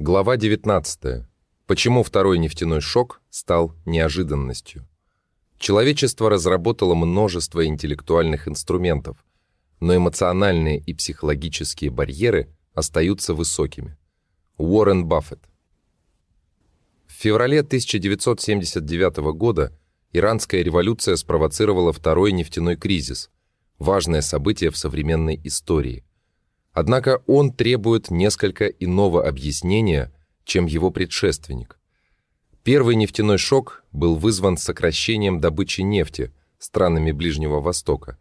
Глава 19. Почему второй нефтяной шок стал неожиданностью? Человечество разработало множество интеллектуальных инструментов, но эмоциональные и психологические барьеры остаются высокими. Уоррен Баффет. В феврале 1979 года Иранская революция спровоцировала второй нефтяной кризис, важное событие в современной истории. Однако он требует несколько иного объяснения, чем его предшественник. Первый нефтяной шок был вызван сокращением добычи нефти странами Ближнего Востока,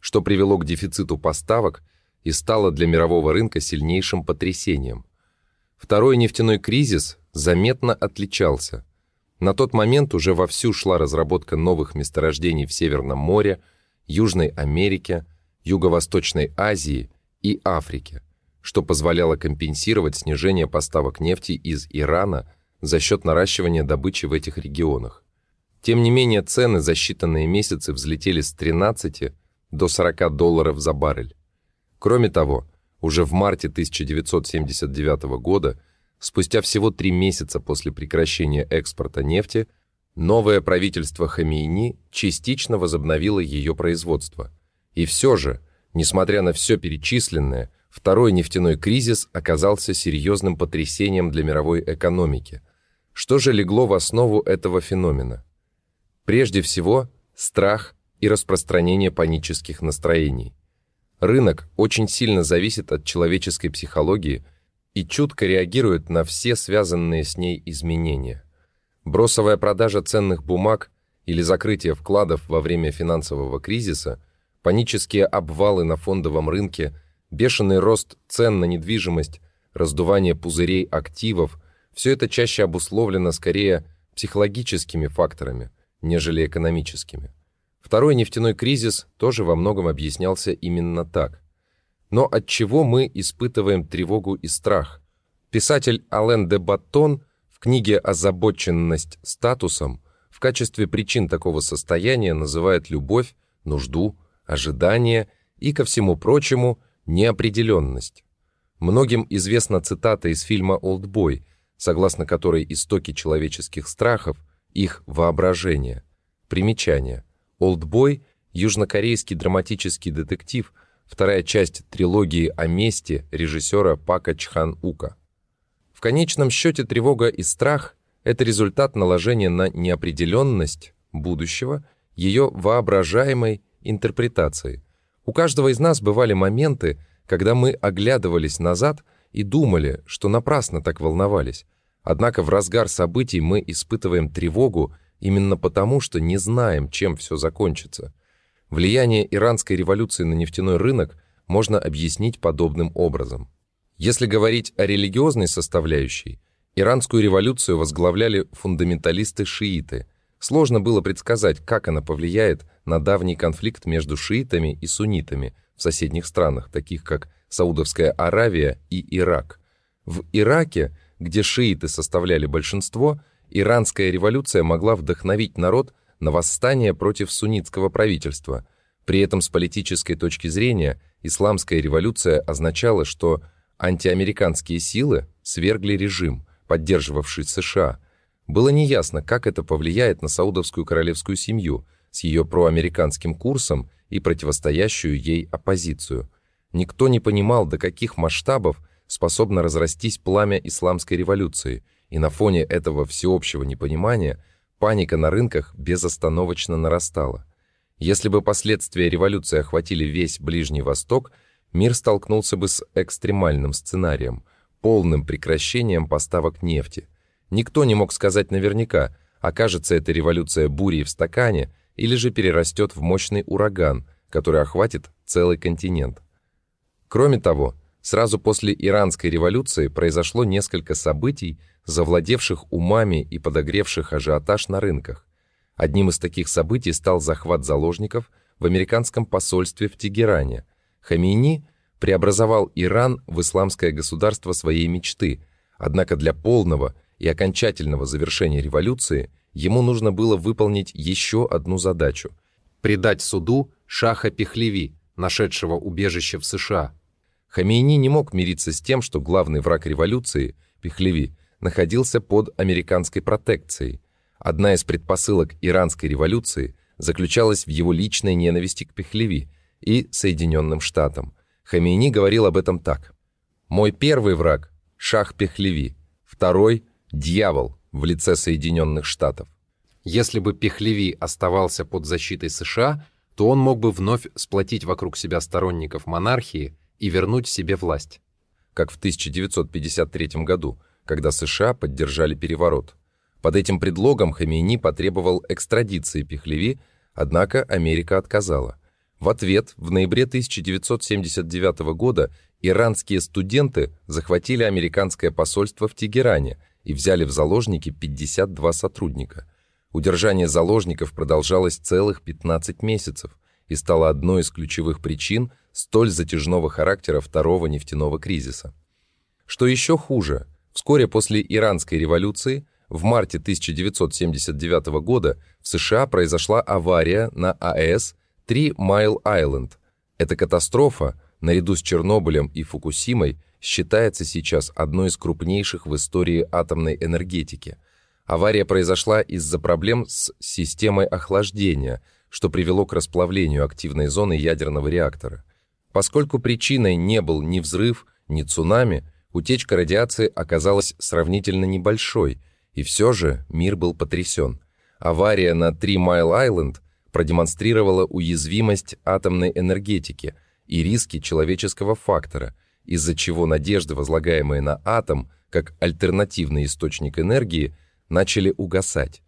что привело к дефициту поставок и стало для мирового рынка сильнейшим потрясением. Второй нефтяной кризис заметно отличался. На тот момент уже вовсю шла разработка новых месторождений в Северном море, Южной Америке, Юго-Восточной Азии и Африке, что позволяло компенсировать снижение поставок нефти из Ирана за счет наращивания добычи в этих регионах. Тем не менее, цены за считанные месяцы взлетели с 13 до 40 долларов за баррель. Кроме того, уже в марте 1979 года, спустя всего три месяца после прекращения экспорта нефти, новое правительство Хамейни частично возобновило ее производство. И все же, несмотря на все перечисленное, второй нефтяной кризис оказался серьезным потрясением для мировой экономики. Что же легло в основу этого феномена? Прежде всего, страх и распространение панических настроений. Рынок очень сильно зависит от человеческой психологии и чутко реагирует на все связанные с ней изменения. Бросовая продажа ценных бумаг или закрытие вкладов во время финансового кризиса, панические обвалы на фондовом рынке, бешеный рост цен на недвижимость, раздувание пузырей активов – все это чаще обусловлено скорее психологическими факторами – нежели экономическими. Второй нефтяной кризис тоже во многом объяснялся именно так. Но от чего мы испытываем тревогу и страх? Писатель Ален де Баттон в книге «Озабоченность статусом» в качестве причин такого состояния называет любовь, нужду, ожидание и, ко всему прочему, неопределенность. Многим известна цитата из фильма «Олдбой», согласно которой истоки человеческих страхов их воображение. Примечание. «Олдбой» — южнокорейский драматический детектив, вторая часть трилогии о мести режиссера Пака Чхан Ука. В конечном счете тревога и страх — это результат наложения на неопределенность будущего ее воображаемой интерпретации. У каждого из нас бывали моменты, когда мы оглядывались назад и думали, что напрасно так волновались, Однако в разгар событий мы испытываем тревогу именно потому, что не знаем, чем все закончится. Влияние иранской революции на нефтяной рынок можно объяснить подобным образом. Если говорить о религиозной составляющей, иранскую революцию возглавляли фундаменталисты-шииты. Сложно было предсказать, как она повлияет на давний конфликт между шиитами и суннитами в соседних странах, таких как Саудовская Аравия и Ирак. В Ираке – где шииты составляли большинство, иранская революция могла вдохновить народ на восстание против суннитского правительства. При этом с политической точки зрения исламская революция означала, что антиамериканские силы свергли режим, поддерживавший США. Было неясно, как это повлияет на саудовскую королевскую семью с ее проамериканским курсом и противостоящую ей оппозицию. Никто не понимал, до каких масштабов способно разрастись пламя исламской революции, и на фоне этого всеобщего непонимания паника на рынках безостановочно нарастала. Если бы последствия революции охватили весь Ближний Восток, мир столкнулся бы с экстремальным сценарием, полным прекращением поставок нефти. Никто не мог сказать наверняка, окажется эта революция бурей в стакане или же перерастет в мощный ураган, который охватит целый континент. Кроме того, Сразу после Иранской революции произошло несколько событий, завладевших умами и подогревших ажиотаж на рынках. Одним из таких событий стал захват заложников в американском посольстве в Тегеране. Хамини преобразовал Иран в исламское государство своей мечты, однако для полного и окончательного завершения революции ему нужно было выполнить еще одну задачу – предать суду Шаха Пехлеви, нашедшего убежище в США – Хамейни не мог мириться с тем, что главный враг революции Пехлеви, находился под американской протекцией. Одна из предпосылок иранской революции заключалась в его личной ненависти к Пехлеви и Соединенным Штатам. Хамейни говорил об этом так. «Мой первый враг – Шах Пехлеви, второй – дьявол в лице Соединенных Штатов». Если бы Пехлеви оставался под защитой США, то он мог бы вновь сплотить вокруг себя сторонников монархии и вернуть себе власть. Как в 1953 году, когда США поддержали переворот. Под этим предлогом Хамейни потребовал экстрадиции Пехлеви, однако Америка отказала. В ответ в ноябре 1979 года иранские студенты захватили американское посольство в Тегеране и взяли в заложники 52 сотрудника. Удержание заложников продолжалось целых 15 месяцев и стало одной из ключевых причин столь затяжного характера второго нефтяного кризиса. Что еще хуже – Вскоре после Иранской революции, в марте 1979 года, в США произошла авария на АЭС Три Майл Айленд. Эта катастрофа, наряду с Чернобылем и Фукусимой, считается сейчас одной из крупнейших в истории атомной энергетики. Авария произошла из-за проблем с системой охлаждения, что привело к расплавлению активной зоны ядерного реактора. Поскольку причиной не был ни взрыв, ни цунами – Утечка радиации оказалась сравнительно небольшой, и все же мир был потрясен. Авария на Три Майл Айленд продемонстрировала уязвимость атомной энергетики и риски человеческого фактора, из-за чего надежды, возлагаемые на атом как альтернативный источник энергии, начали угасать.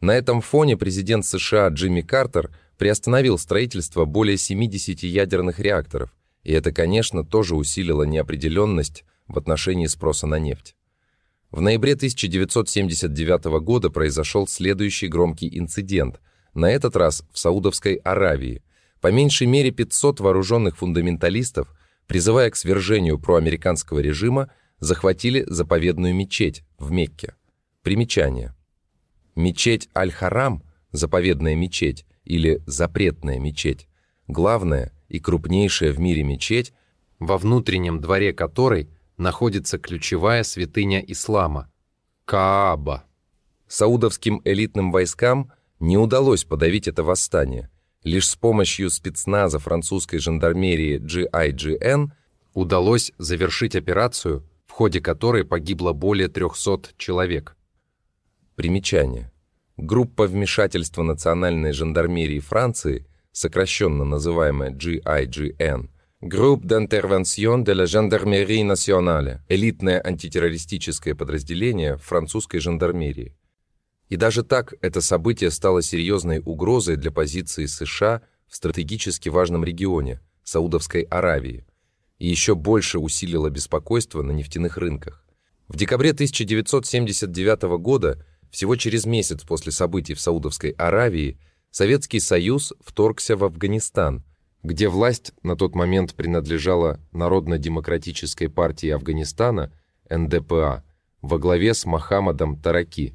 На этом фоне президент США Джимми Картер приостановил строительство более 70 ядерных реакторов, и это, конечно, тоже усилило неопределенность в отношении спроса на нефть. В ноябре 1979 года произошел следующий громкий инцидент, на этот раз в Саудовской Аравии. По меньшей мере 500 вооруженных фундаменталистов, призывая к свержению проамериканского режима, захватили заповедную мечеть в Мекке. Примечание. Мечеть Аль-Харам, заповедная мечеть или запретная мечеть, главная и крупнейшая в мире мечеть, во внутреннем дворе которой находится ключевая святыня ислама – Кааба. Саудовским элитным войскам не удалось подавить это восстание. Лишь с помощью спецназа французской жандармерии GIGN удалось завершить операцию, в ходе которой погибло более 300 человек. Примечание. Группа вмешательства национальной жандармерии Франции, сокращенно называемая GIGN, Groupe d'intervention de la Gendarmerie nationale, элитное антитеррористическое подразделение французской жандармерии. И даже так это событие стало серьезной угрозой для позиции США в стратегически важном регионе – Саудовской Аравии, и еще больше усилило беспокойство на нефтяных рынках. В декабре 1979 года, всего через месяц после событий в Саудовской Аравии, Советский Союз вторгся в Афганистан – где власть на тот момент принадлежала Народно-демократической партии Афганистана, НДПА, во главе с Мохаммадом Тараки.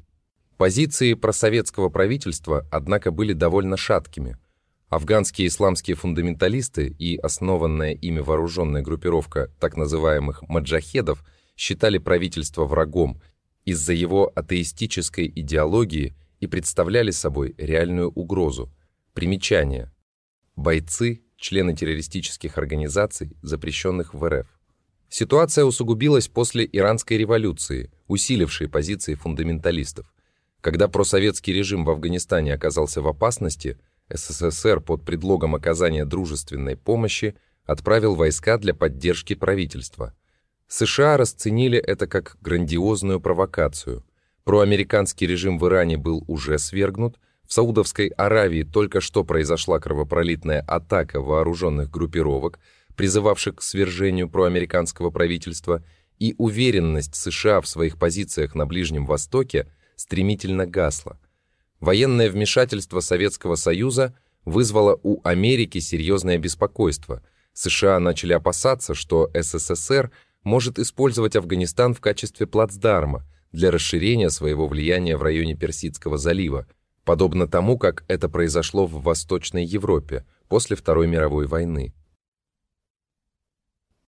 Позиции просоветского правительства, однако, были довольно шаткими. Афганские исламские фундаменталисты и основанная ими вооруженная группировка так называемых маджахедов считали правительство врагом из-за его атеистической идеологии и представляли собой реальную угрозу. Примечание. Бойцы члены террористических организаций, запрещенных в РФ. Ситуация усугубилась после Иранской революции, усилившей позиции фундаменталистов. Когда просоветский режим в Афганистане оказался в опасности, СССР под предлогом оказания дружественной помощи отправил войска для поддержки правительства. США расценили это как грандиозную провокацию. Проамериканский режим в Иране был уже свергнут – в Саудовской Аравии только что произошла кровопролитная атака вооруженных группировок, призывавших к свержению проамериканского правительства, и уверенность США в своих позициях на Ближнем Востоке стремительно гасла. Военное вмешательство Советского Союза вызвало у Америки серьезное беспокойство. США начали опасаться, что СССР может использовать Афганистан в качестве плацдарма для расширения своего влияния в районе Персидского залива – подобно тому, как это произошло в Восточной Европе после Второй мировой войны.